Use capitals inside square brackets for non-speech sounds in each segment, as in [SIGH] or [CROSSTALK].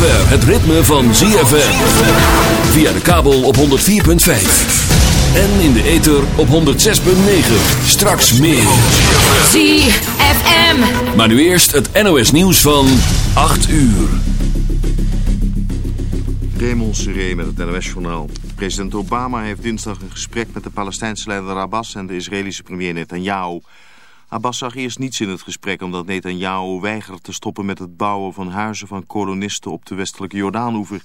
zover het ritme van ZFM. Via de kabel op 104.5. En in de ether op 106.9. Straks meer. ZFM. Maar nu eerst het NOS nieuws van 8 uur. Raymond Seré met het NOS-journaal. President Obama heeft dinsdag een gesprek met de Palestijnse leider Abbas en de Israëlische premier Netanyahu. Abbas zag eerst niets in het gesprek omdat Netanyahu weigerde te stoppen met het bouwen van huizen van kolonisten op de westelijke Jordaanoever.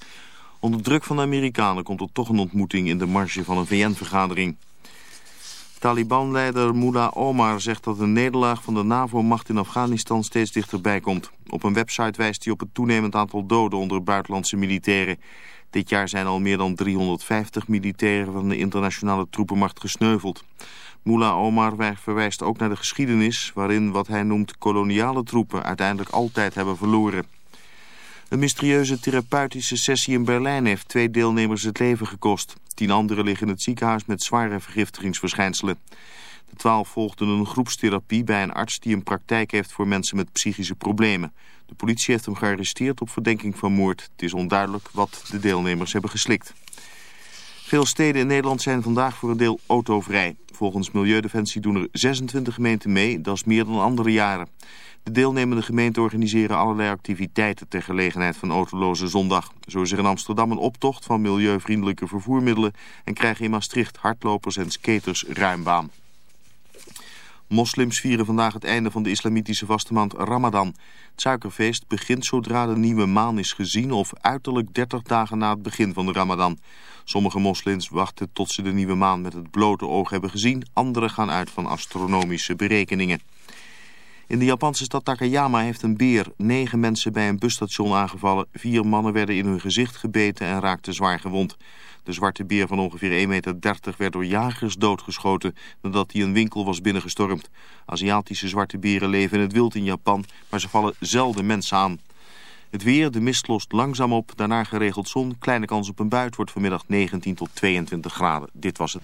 Onder druk van de Amerikanen komt er toch een ontmoeting in de marge van een VN-vergadering. Taliban-leider Mullah Omar zegt dat de nederlaag van de NAVO-macht in Afghanistan steeds dichterbij komt. Op een website wijst hij op het toenemend aantal doden onder buitenlandse militairen. Dit jaar zijn al meer dan 350 militairen van de internationale troepenmacht gesneuveld. Mullah Omar verwijst ook naar de geschiedenis waarin wat hij noemt koloniale troepen uiteindelijk altijd hebben verloren. Een mysterieuze therapeutische sessie in Berlijn heeft twee deelnemers het leven gekost. Tien anderen liggen in het ziekenhuis met zware vergiftigingsverschijnselen. De twaalf volgden een groepstherapie bij een arts die een praktijk heeft voor mensen met psychische problemen. De politie heeft hem gearresteerd op verdenking van moord. Het is onduidelijk wat de deelnemers hebben geslikt. Veel steden in Nederland zijn vandaag voor een deel autovrij. Volgens Milieudefensie doen er 26 gemeenten mee, dat is meer dan andere jaren. De deelnemende gemeenten organiseren allerlei activiteiten ter gelegenheid van Autoloze Zondag. Zo is er in Amsterdam een optocht van milieuvriendelijke vervoermiddelen en krijgen in Maastricht hardlopers en skaters ruim baan. Moslims vieren vandaag het einde van de islamitische vaste maand Ramadan. Het suikerfeest begint zodra de nieuwe maan is gezien of uiterlijk 30 dagen na het begin van de Ramadan. Sommige moslims wachten tot ze de nieuwe maan met het blote oog hebben gezien. Anderen gaan uit van astronomische berekeningen. In de Japanse stad Takayama heeft een beer negen mensen bij een busstation aangevallen. Vier mannen werden in hun gezicht gebeten en raakten zwaar gewond. De zwarte beer van ongeveer 1,30 meter werd door jagers doodgeschoten nadat hij een winkel was binnengestormd. Aziatische zwarte beren leven in het wild in Japan, maar ze vallen zelden mensen aan. Het weer, de mist lost langzaam op, daarna geregeld zon, kleine kans op een buit, wordt vanmiddag 19 tot 22 graden. Dit was het.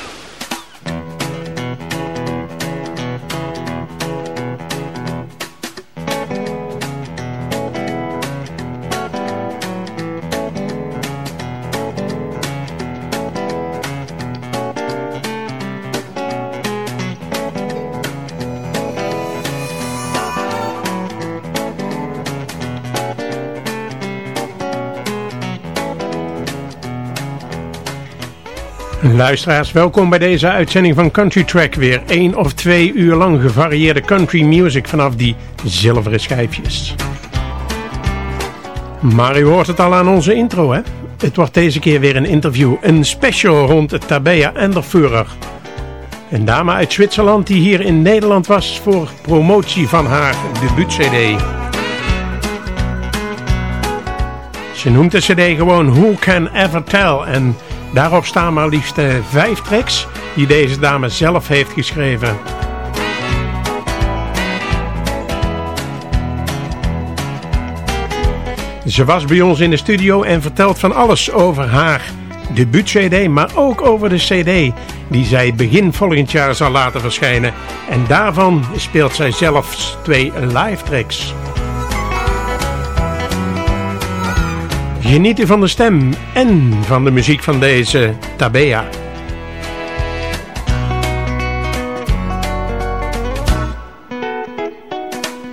Luisteraars, welkom bij deze uitzending van Country Track. Weer één of twee uur lang gevarieerde country music vanaf die zilveren schijfjes. Maar u hoort het al aan onze intro, hè? Het wordt deze keer weer een interview, een special rond Tabea Enderführer. Een dame uit Zwitserland die hier in Nederland was voor promotie van haar debuut-cd. Ze noemt de cd gewoon Who Can Ever Tell en daarop staan maar liefst eh, vijf tracks die deze dame zelf heeft geschreven. Ze was bij ons in de studio en vertelt van alles over haar debuut-cd, maar ook over de cd die zij begin volgend jaar zal laten verschijnen. En daarvan speelt zij zelfs twee live tracks. Genieten van de stem en van de muziek van deze Tabea.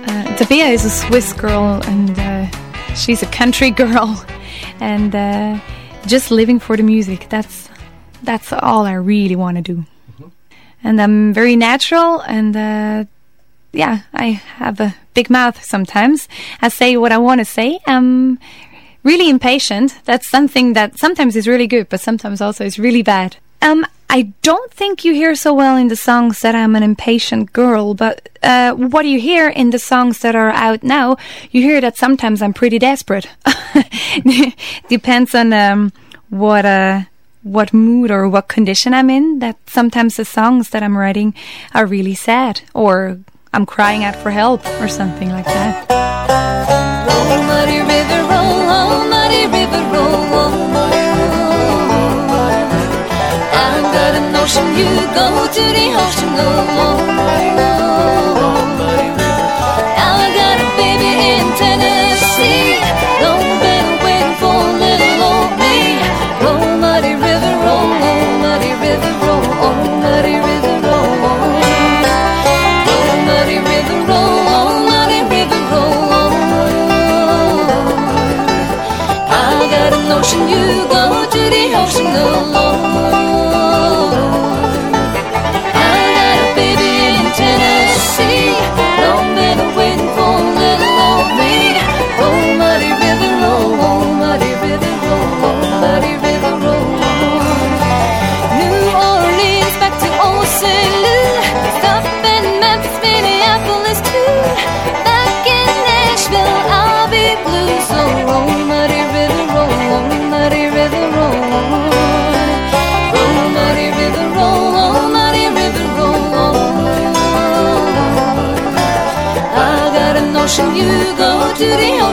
Uh, Tabea is a Swiss girl and uh, she's a country [LAUGHS] girl and uh, just living for the music. That's that's all I really want to do. And I'm very natural and uh, yeah, I have a big mouth sometimes. I say what I want to say. I'm really impatient. That's something that sometimes is really good, but sometimes also is really bad. Um, I don't think you hear so well in the songs that I'm an impatient girl, but uh, what do you hear in the songs that are out now, you hear that sometimes I'm pretty desperate. [LAUGHS] Depends on um, what uh, what mood or what condition I'm in. That sometimes the songs that I'm writing are really sad, or I'm crying out for help, or something like that. River, roll, oh, I got a notion you go to the ocean, oh, to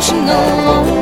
to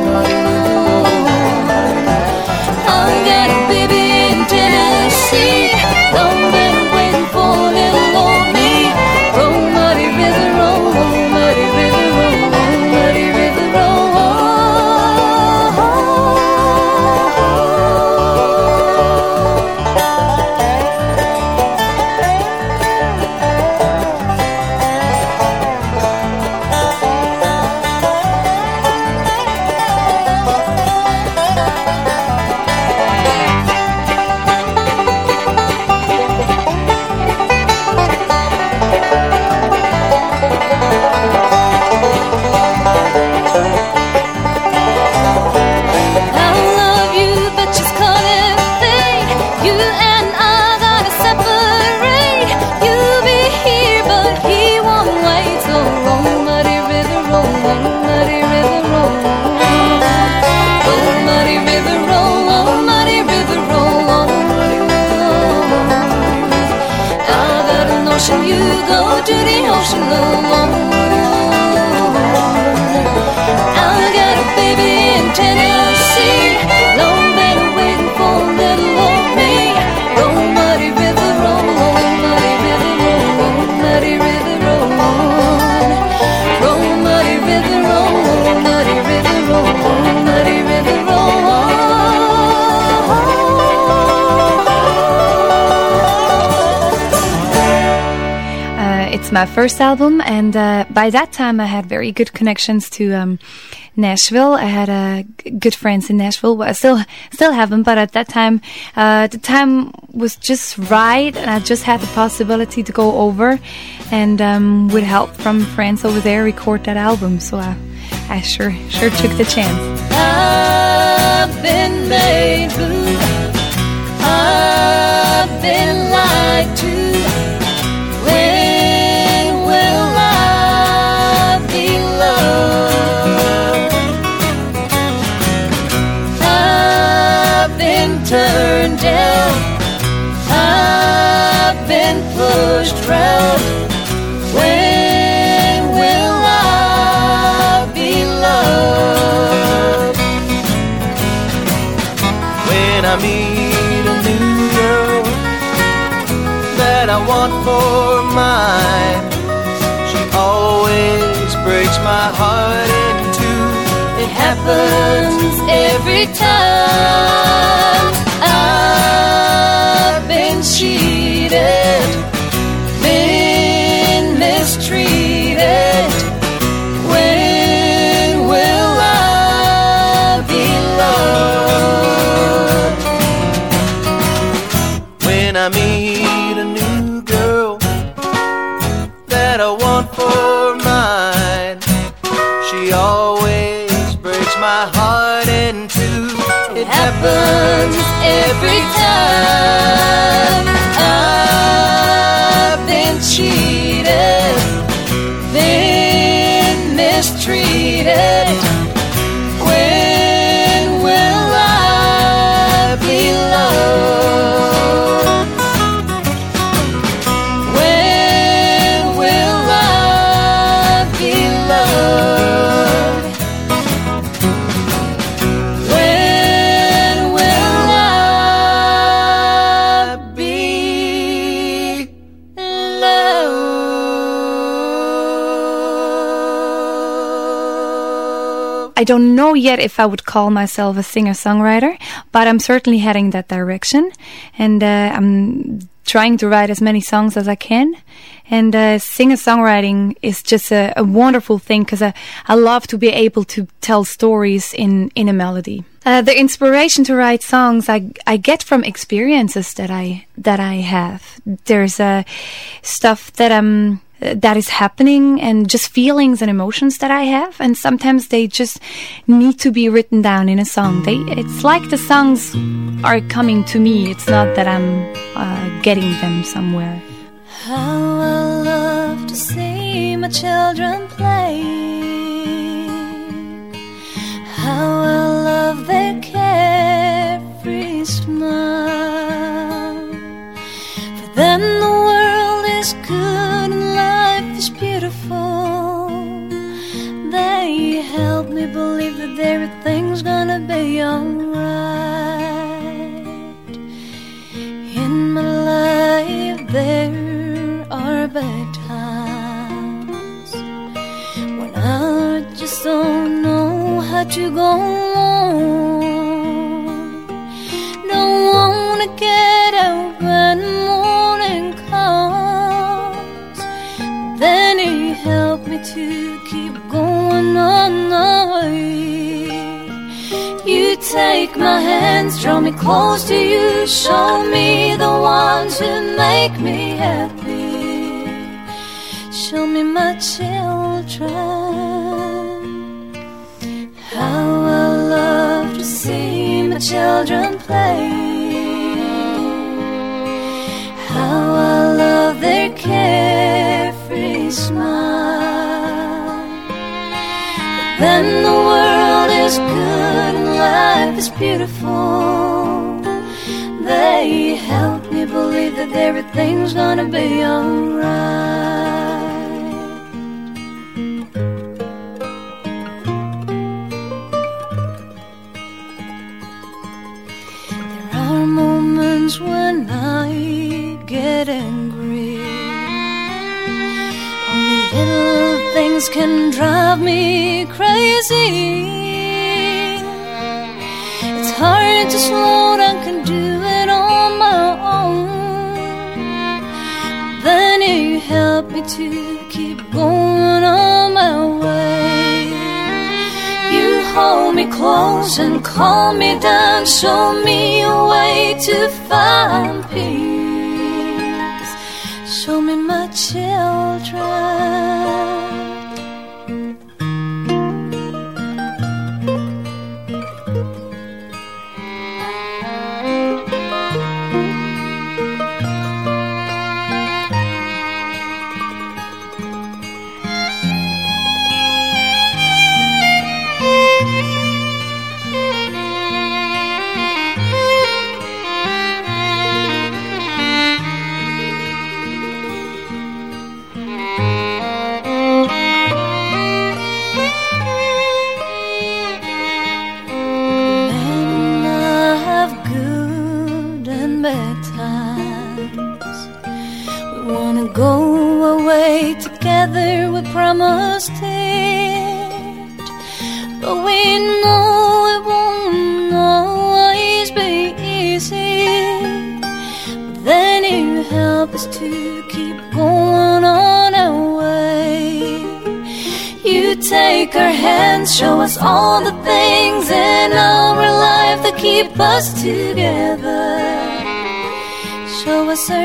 my first album, and uh, by that time I had very good connections to um, Nashville. I had uh, good friends in Nashville. Well, I still still have them, but at that time, uh, the time was just right, and I just had the possibility to go over and um, with help from friends over there record that album. So I, I sure sure took the chance. I've been made blue. I've been lied to. Pushed round. When will I be loved? when I meet a new girl that I want for mine. She always breaks my heart in two. It happens every time. I've been cheated, for mine, she always breaks my heart in two. It happens every time. I've been cheated, been mistreated. Don't know yet if I would call myself a singer-songwriter, but I'm certainly heading that direction, and uh, I'm trying to write as many songs as I can. And uh, singer-songwriting is just a, a wonderful thing because I, I love to be able to tell stories in in a melody. Uh, the inspiration to write songs I I get from experiences that I that I have. There's uh, stuff that I'm that is happening and just feelings and emotions that I have and sometimes they just need to be written down in a song. They it's like the songs are coming to me. It's not that I'm uh, getting them somewhere. How I love to see my children play. How I love their carefree smile. For them, help me believe that everything's gonna be alright. In my life, there are bad times when I just don't know how to go on. Take my hands, draw me close to you, show me the ones who make me happy. Show me my children. How I love to see my children play. How I love their carefree smile. Then the world is good life is beautiful. They help me believe that everything's gonna be alright. There are moments when I get angry. Only little things can drive me crazy. Hard to slow down, can do it on my own. Then you help me to keep going on my way. You hold me close and calm me down, show me a way to find peace. Show me my children.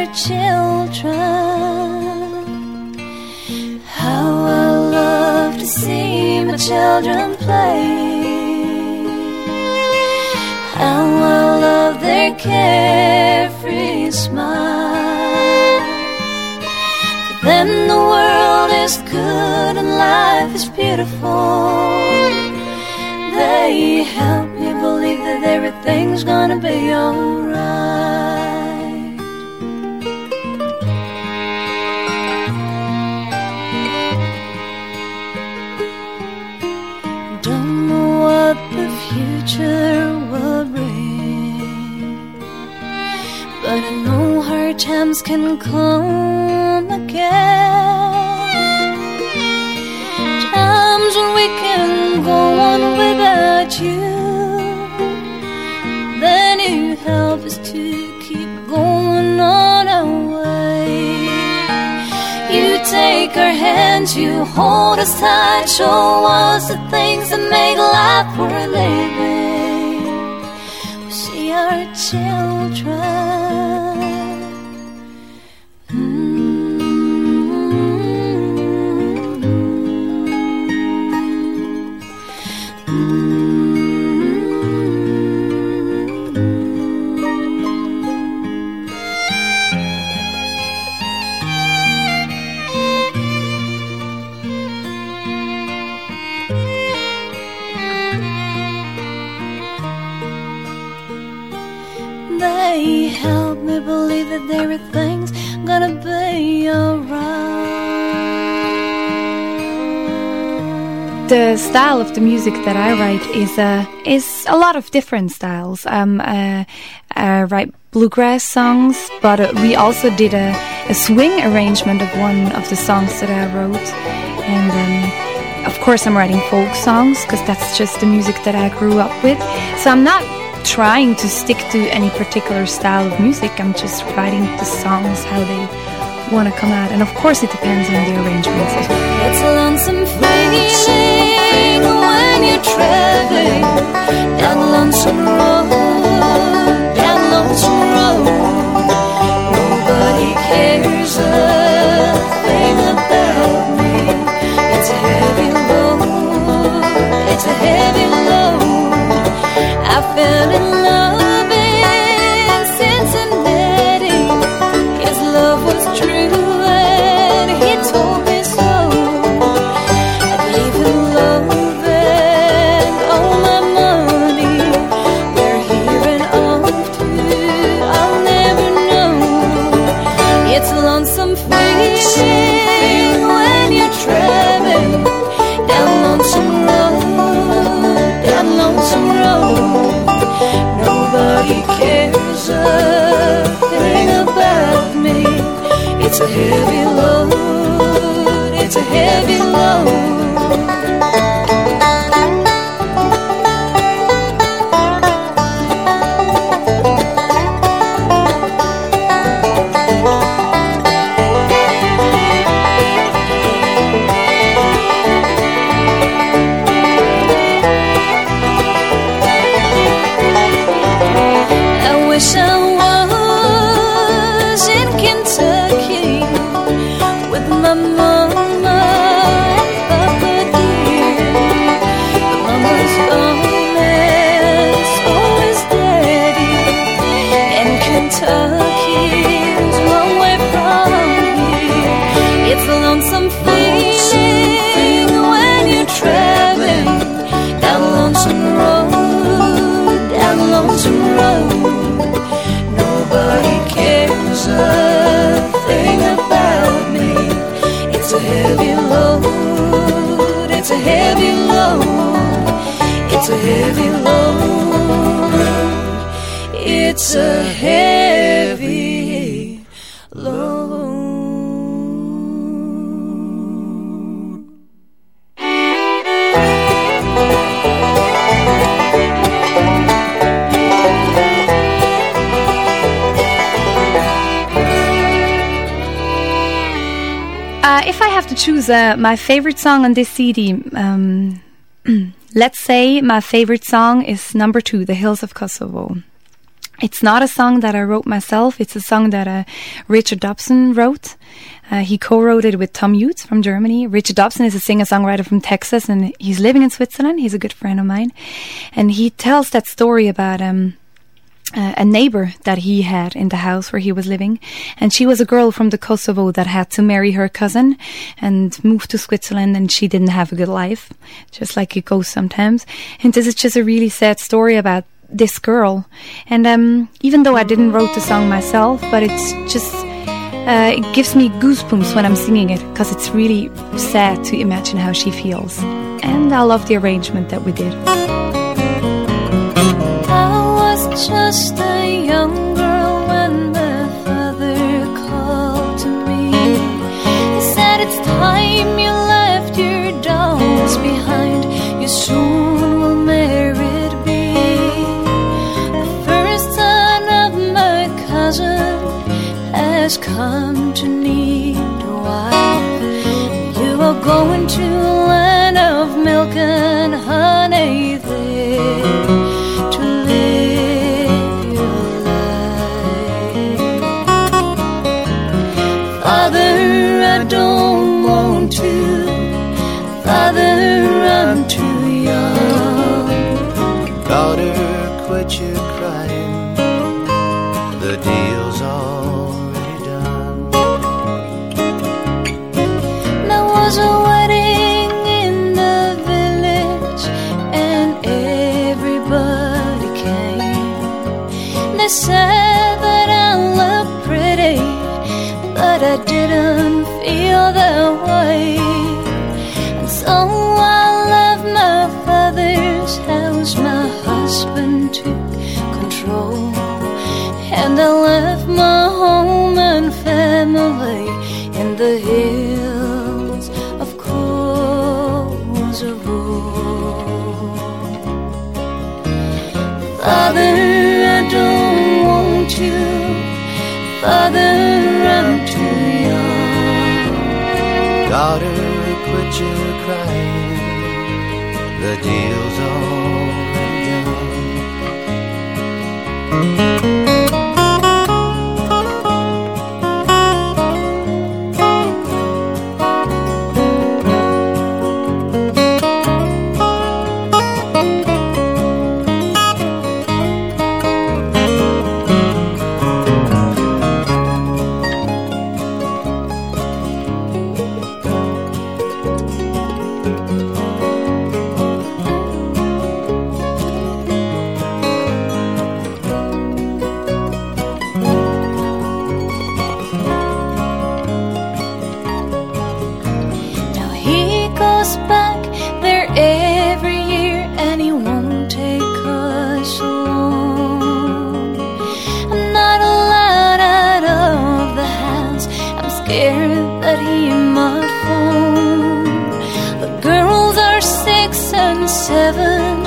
Children. How I love to see my children play. How I love their carefree smile. Them, the world is good and life is beautiful. They help me believe that everything's gonna be alright. Can come again. Times when we can go on without you, then you help us to keep going on our way. You take our hands, you hold us tight, show us the things that make life worth living. We see our children. The style of the music that I write is uh, is a lot of different styles. Um, uh, I write bluegrass songs, but uh, we also did a, a swing arrangement of one of the songs that I wrote, and um, of course I'm writing folk songs because that's just the music that I grew up with. So I'm not trying to stick to any particular style of music. I'm just writing the songs how they want to come out, and of course it depends on the arrangements. It's a lonesome feeling when you're traveling down the lonesome road, down the lonesome road. Nobody cares a thing about me. It's a heavy load. It's a heavy load. Choose uh, my favorite song on this CD, um, [CLEARS THROAT] let's say my favorite song is number two, The Hills of Kosovo. It's not a song that I wrote myself. It's a song that uh, Richard Dobson wrote. Uh, he co-wrote it with Tom Utes from Germany. Richard Dobson is a singer-songwriter from Texas, and he's living in Switzerland. He's a good friend of mine, and he tells that story about um, uh, a neighbor that he had in the house where he was living, and she was a girl from the Kosovo that had to marry her cousin and move to Switzerland, and she didn't have a good life, just like it goes sometimes. And this is just a really sad story about this girl. And um, even though I didn't wrote the song myself, but it's just uh, it gives me goosebumps when I'm singing it because it's really sad to imagine how she feels. And I love the arrangement that we did. Just a young girl when my father called to me. He said, It's time you left your dolls behind. You soon will married be. The first son of my cousin has come to need a wife. You are going to a land of milk and honey there Daughter, quit your crying. The deal's already done. There was a wedding in the village, and everybody came. They said that I looked pretty, but I didn't The That he might phone. The girls are six and seven.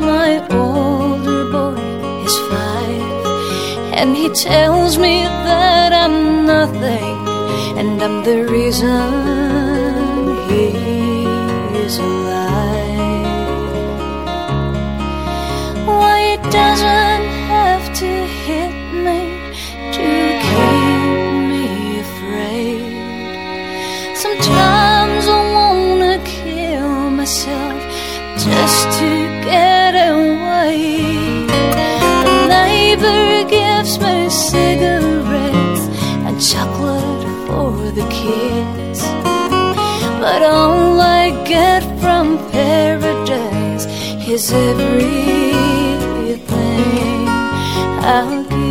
My older boy is five. And he tells me that I'm nothing and I'm the reason he's alive. Kids. But all I get from paradise is everything I'll give.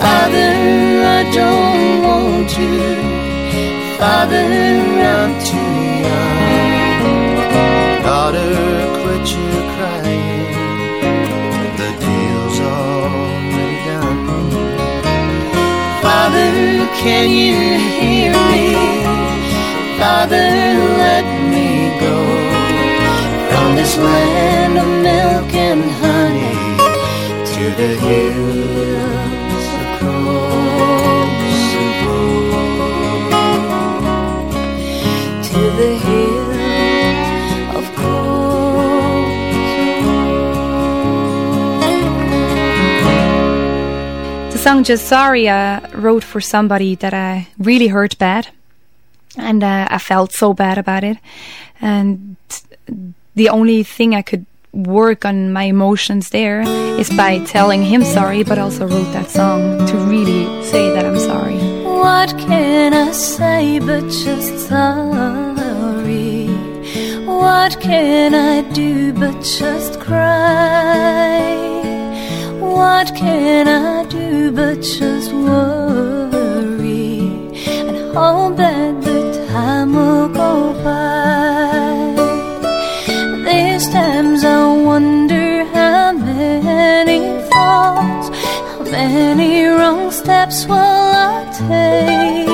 Father, I don't want to. Father, I'm can you hear me? Father, let me go from this land of milk and honey To the hills Sorry I wrote for somebody that I really hurt bad. And uh, I felt so bad about it. And the only thing I could work on my emotions there is by telling him sorry, but also wrote that song to really say that I'm sorry. What can I say but just sorry? What can I do but just cry? What can I do but just worry and hope that the time will go by? These times I wonder how many falls, how many wrong steps will I take?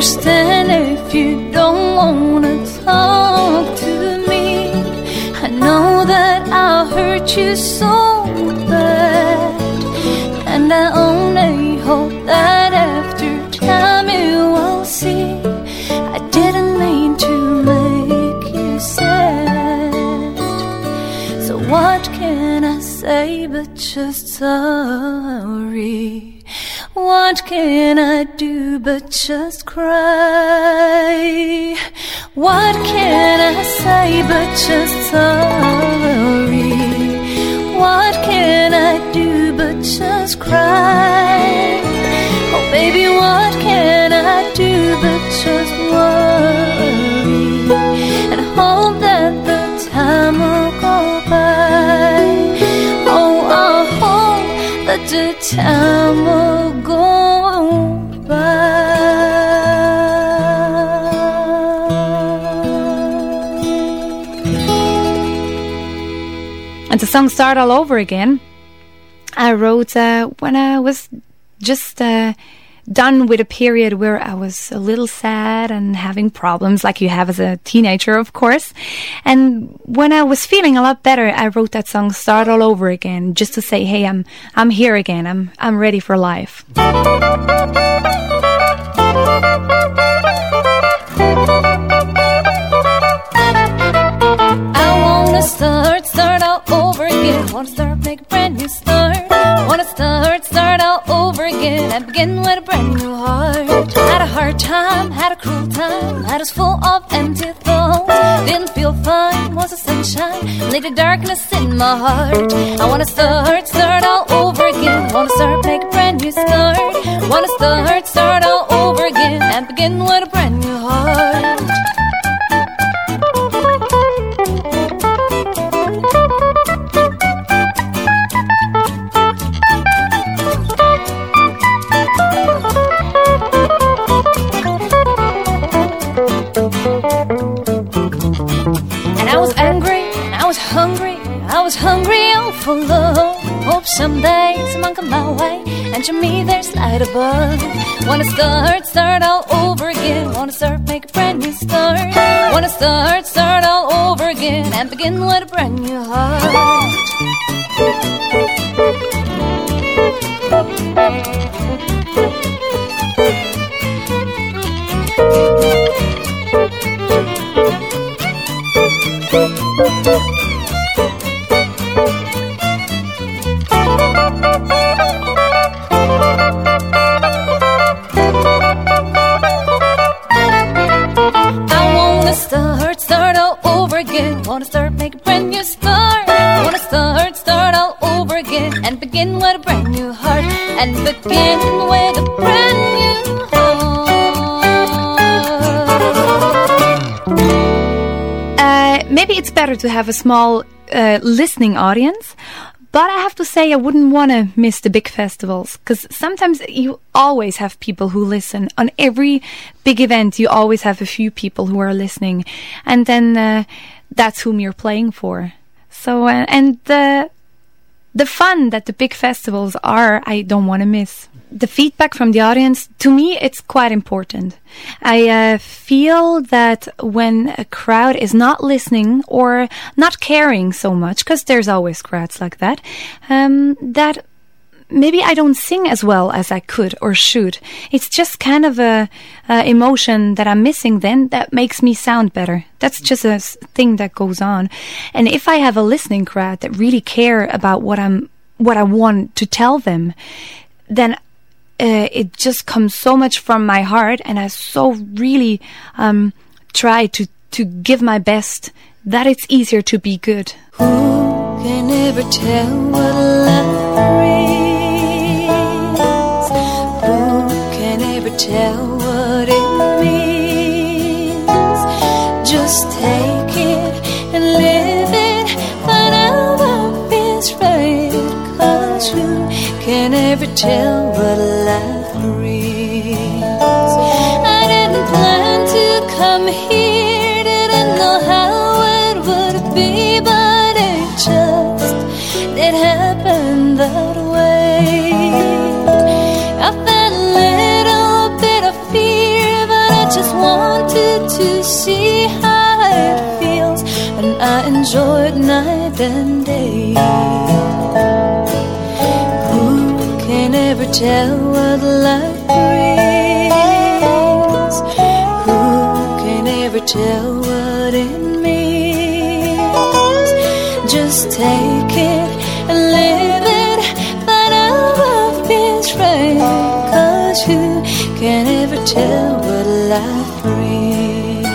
Understand if you don't wanna talk to me. I know that I'll hurt you so bad, and I only hope that after time you will see I didn't mean to make you sad. So what can I say but just sorry? What can I do but just cry? What can I say but just sorry? What can I do but just cry? Oh baby, what can I do but just worry and hope that the time will go by? Oh, I hope that the time will go And the song Start All Over Again, I wrote uh, when I was just uh, done with a period where I was a little sad and having problems like you have as a teenager, of course. And when I was feeling a lot better, I wrote that song Start All Over Again just to say, hey, I'm, I'm here again. I'm, I'm ready for life. Start, start again. Wanna start, make a brand new start. Wanna start, start all over again and begin with a brand new heart. Had a hard time, had a cruel time, had us full of empty thoughts. Didn't feel fine, was a sunshine, laid the darkness in my heart. I wanna start, start all over again. Wanna start, make a brand new start. Wanna start, start all over again and begin with a brand new heart. My way and show me there's light above. Wanna start, start all over again. Wanna start, make a brand new start. Wanna start, start all over again and begin with a brand new heart. To have a small uh, listening audience. But I have to say, I wouldn't want to miss the big festivals because sometimes you always have people who listen. On every big event, you always have a few people who are listening, and then uh, that's whom you're playing for. So, uh, and the the fun that the big festivals are, I don't want to miss. The feedback from the audience, to me, it's quite important. I uh, feel that when a crowd is not listening or not caring so much, because there's always crowds like that, um, that maybe I don't sing as well as I could or should. It's just kind of a, a emotion that I'm missing then that makes me sound better. That's just a thing that goes on. And if I have a listening crowd that really care about what I'm, what I want to tell them, then uh, it just comes so much from my heart, and I so really um, try to to give my best that it's easier to be good. Who can ever tell what love brings? Who can ever tell can ever tell what love brings? I didn't plan to come here, didn't know how it would be, but it just did happen that way. I felt a little bit of fear, but I just wanted to see how it feels, and I enjoyed night and day. Tell what love brings? Who can ever tell what it means? Just take it and live it, find out what feels right. Cause who can ever tell what life brings?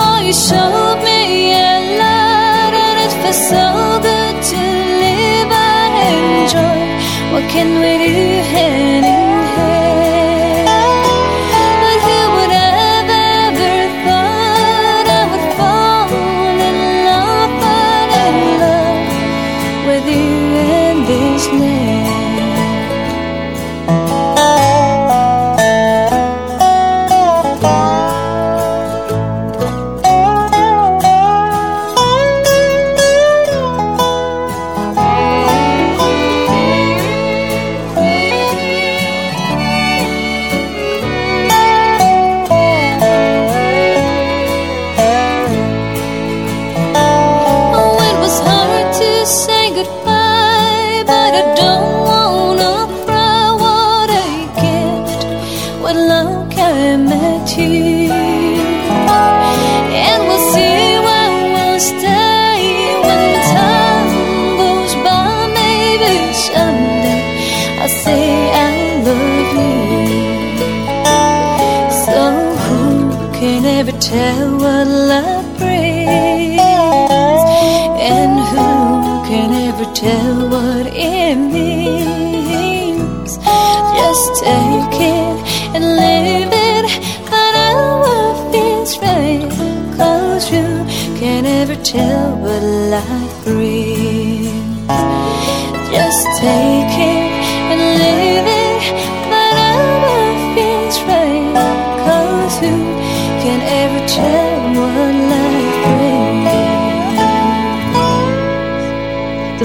Oh, you showed me a lot, and it feels so good to live. I enjoy. What can we do hand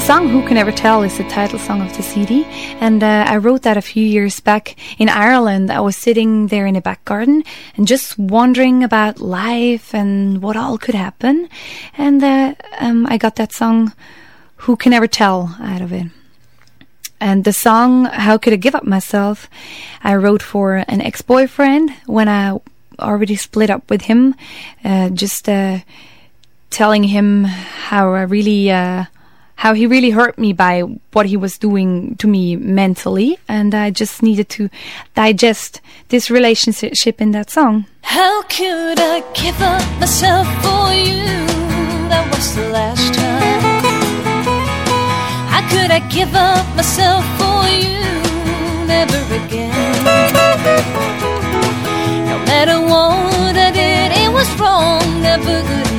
song Who Can Ever Tell is the title song of the CD, and uh, I wrote that a few years back in Ireland. I was sitting there in a back garden and just wondering about life and what all could happen, and uh, um, I got that song Who Can Ever Tell out of it. And the song How Could I Give Up Myself, I wrote for an ex-boyfriend when I already split up with him, uh, just uh, telling him how I really, uh, how he really hurt me by what he was doing to me mentally, and I just needed to digest this relationship in that song. How could I give up myself for you? That was the last time? How could I give up myself for you? Never again. No matter what I did, it was wrong, never good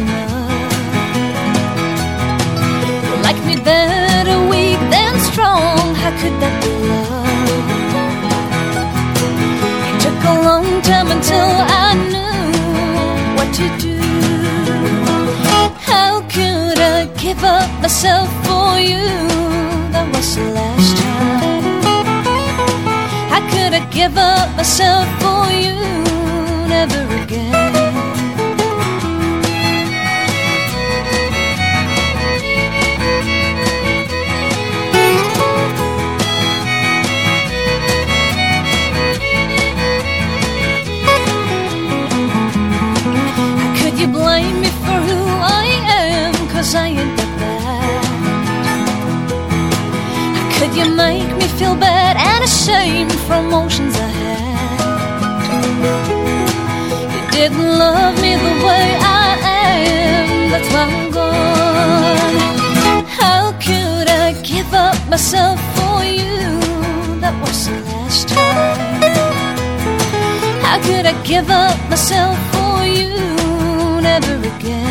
like me better weak than strong. How could that be love? It took a long time until I knew what to do. How could I give up myself for you? That was the last time. How could I give up myself for you? Never again. You blame me for who I am? Cause I ain't that bad. How could you make me feel bad and ashamed for emotions I had? You didn't love me the way I am, that's why I'm gone. How could I give up myself for you? That was the last time. How could I give up myself for you? Never again.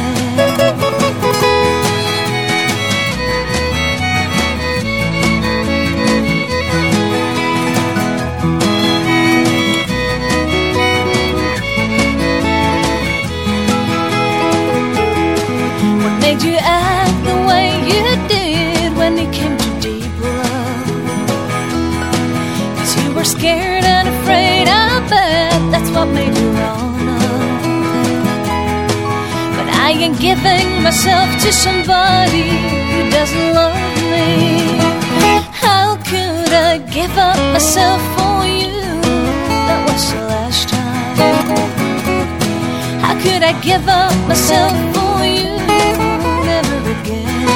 Ain't giving myself to somebody who doesn't love me. How could I give up myself for you? That was the last time. How could I give up myself for you? Never again.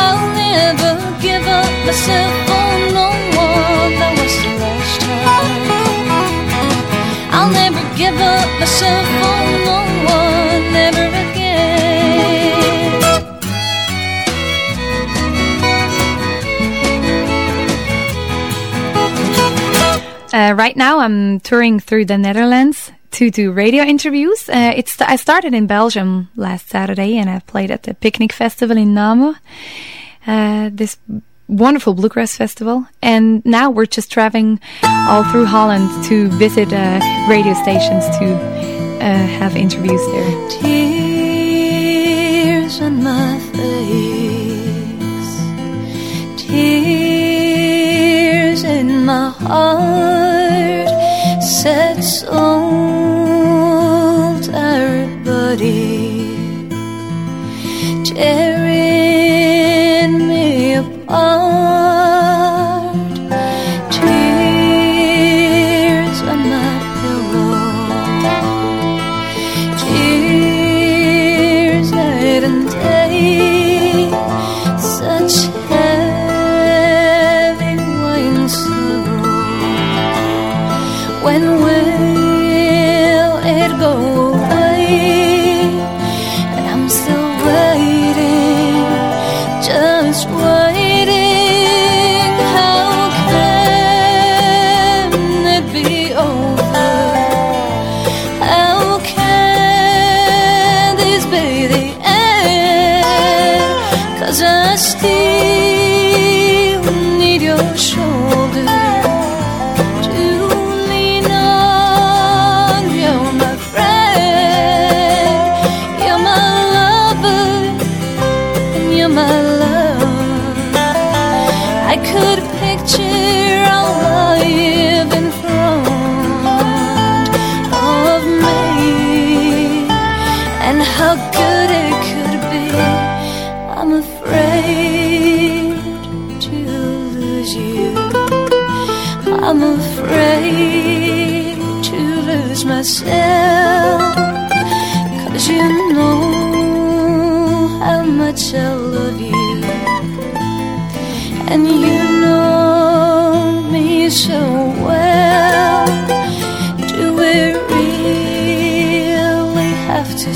I'll never give up myself for no one. That was the last time. I'll never give up myself for no one. Uh, right now, I'm touring through the Netherlands to do radio interviews. Uh, it's I started in Belgium last Saturday, and I played at the Picnic Festival in Namen. Uh, this wonderful bluegrass festival, and now we're just traveling all through Holland to visit uh, radio stations to uh, have interviews there. Tears on my face, tears heart, sad soul,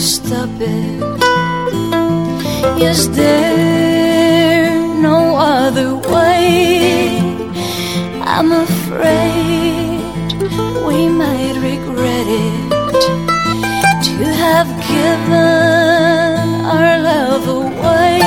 stop it? Is there no other way? I'm afraid we might regret it to have given our love away.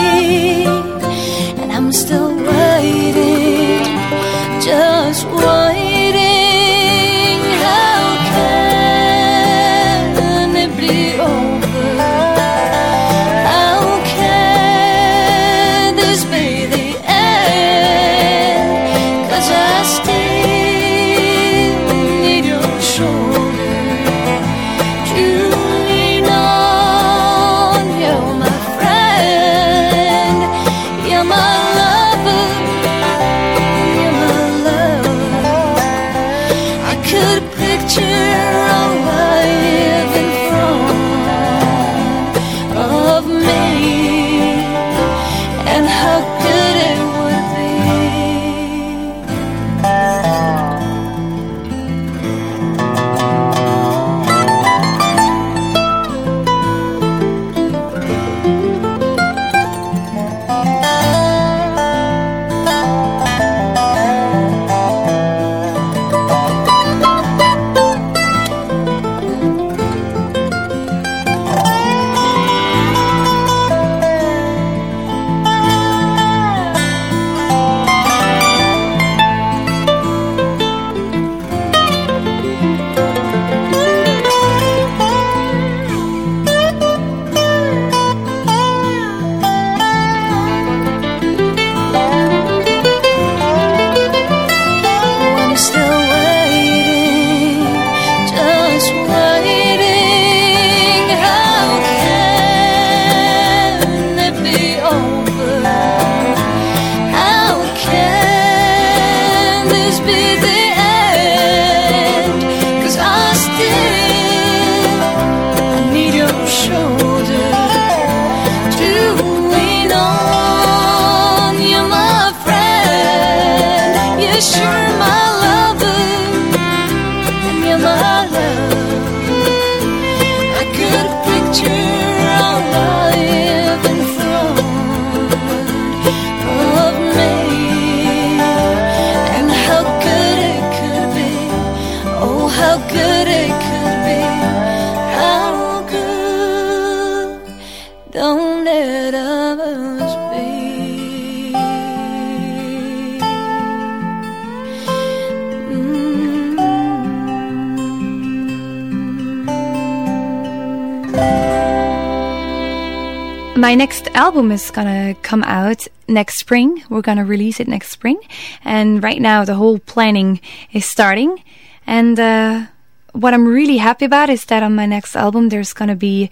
Album is gonna come out next spring. We're gonna release it next spring. And right now the whole planning is starting. And uh, what I'm really happy about is that on my next album there's gonna be,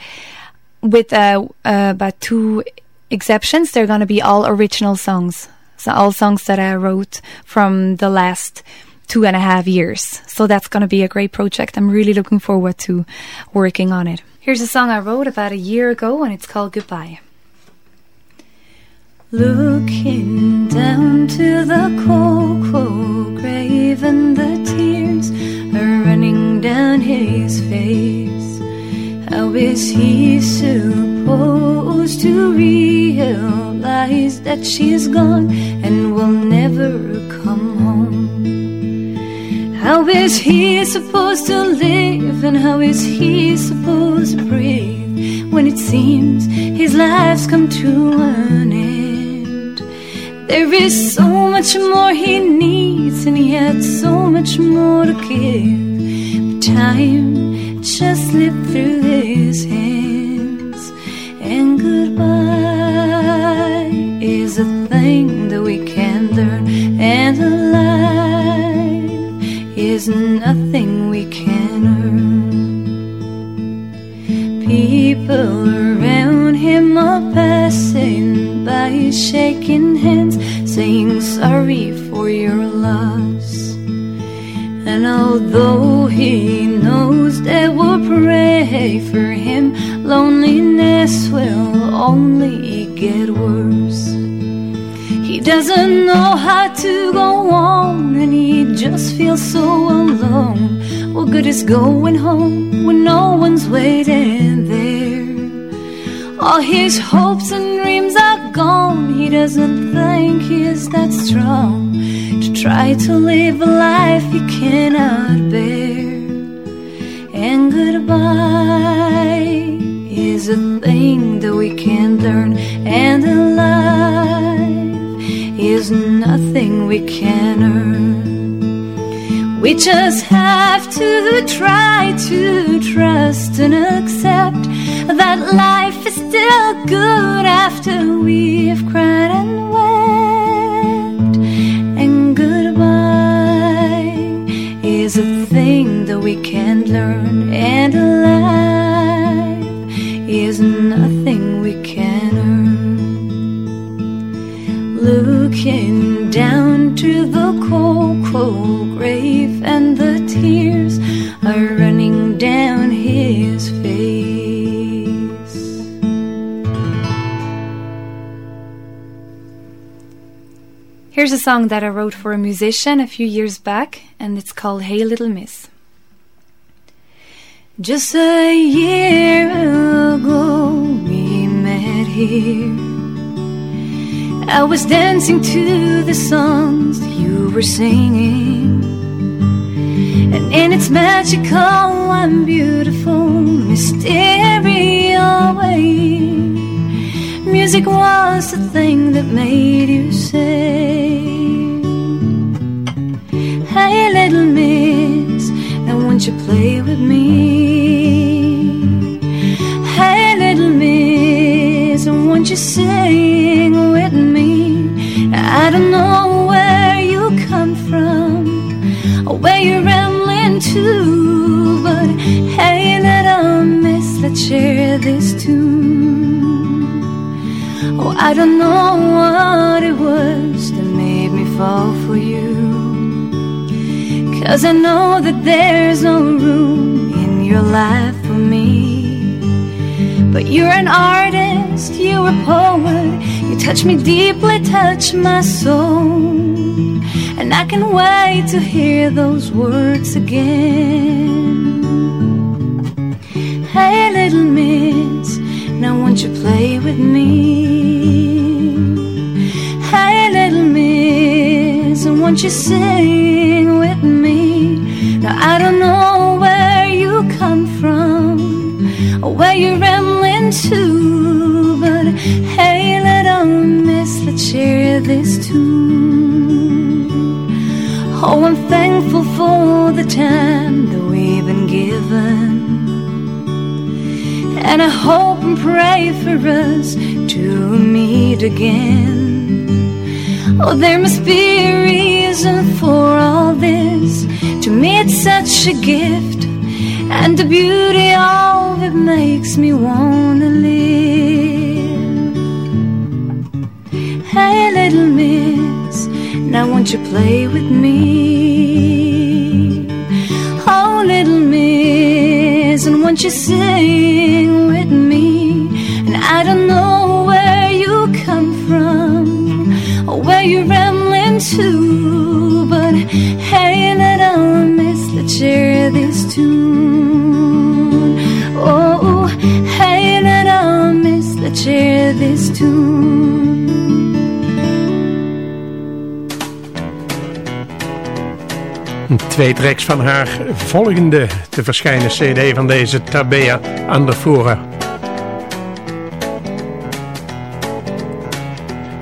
with uh, uh, about two exceptions, they're gonna be all original songs. So all songs that I wrote from the last two and a half years. So that's gonna be a great project. I'm really looking forward to working on it. Here's a song I wrote about a year ago and it's called Goodbye. Looking down to the cold, cold grave and the tears are running down his face. How is he supposed to realize that she's gone and will never come home? How is he supposed to live and how is he supposed to breathe when it seems his life's come to an end? There is so much more he needs and he had so much more to give. But time just slipped through his hands and goodbye is a thing that we can learn and alive is nothing we can earn. People shaking hands, saying sorry for your loss. And although he knows they will pray for him, loneliness will only get worse. He doesn't know how to go on, and he just feels so alone. What good is going home when no one's waiting there? All his hopes and dreams are gone. He doesn't think he is that strong to try to live a life he cannot bear. And goodbye is a thing that we can learn, and a life is nothing we can earn. We just have to try to trust and accept that life still good after we've cried and wept. And goodbye is a thing that we can learn, and Here's a song that I wrote for a musician a few years back, and it's called Hey Little Miss. Just a year ago, we met here. I was dancing to the songs you were singing. And in its magical and beautiful, mysterious way, music was the thing that made you say, Hey, little miss, now won't you play with me? Hey, little miss, won't you sing with me? I don't know where you come from or where you're rambling to, but hey, little miss, let's share this tune. I don't know what it was that made me fall for you. Cause I know that there's no room in your life for me. But you're an artist, you're a poet. You touch me deeply, touch my soul. And I can wait to hear those words again. Hey, little miss, now won't you play with me? You sing with me? Now I don't know where you come from or where you're rambling to, but hey, little miss, let's share this tune. Oh, I'm thankful for the time that we've been given. And I hope and pray for us to meet again. Oh, there must be a reason for all this. To me, it's such a gift. And the beauty of it makes me wanna live. Hey, little miss, now won't you play with me? Oh, little miss, and won't you sing with me? And I don't know where you come from or where you're rambling to, Twee tracks van haar volgende te verschijnen cd van deze Tabea Andafora.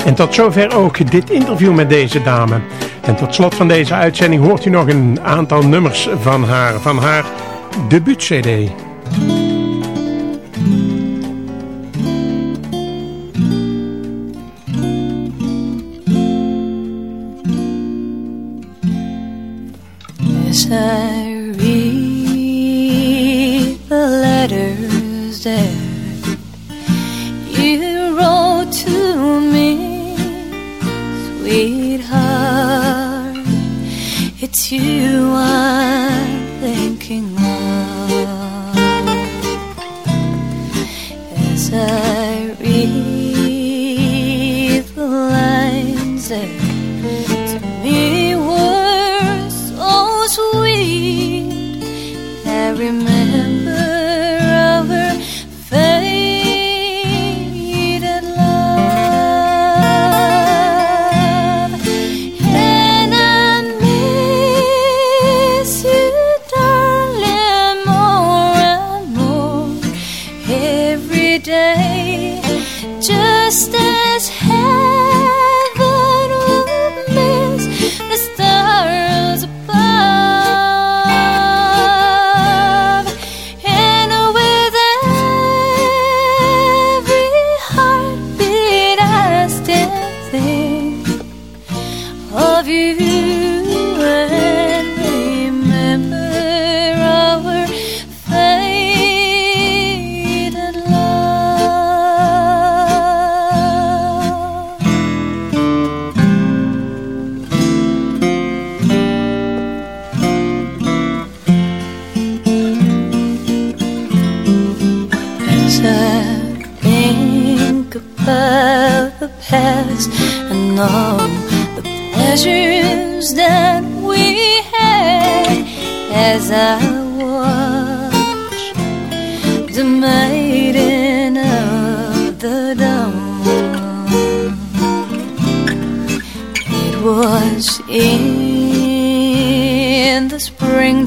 En tot zover ook dit interview met deze dame. En tot slot van deze uitzending hoort u nog een aantal nummers van haar, van haar debuut-cd. As I read the letters that you wrote to me, sweetheart, it's you I'm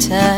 springtime